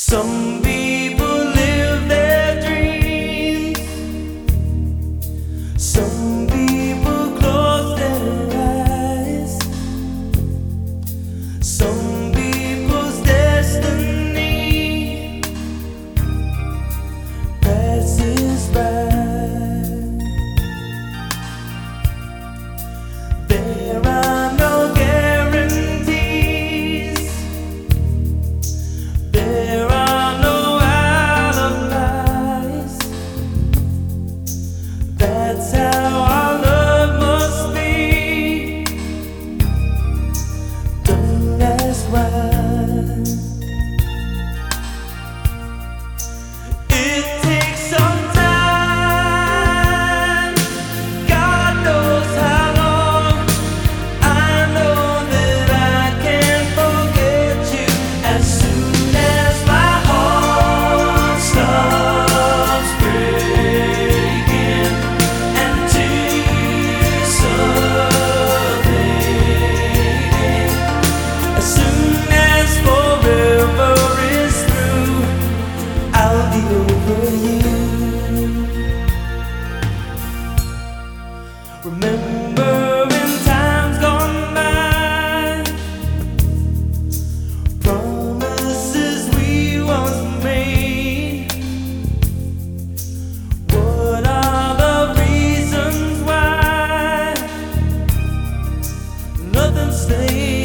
Some people live their dreams. Some stay.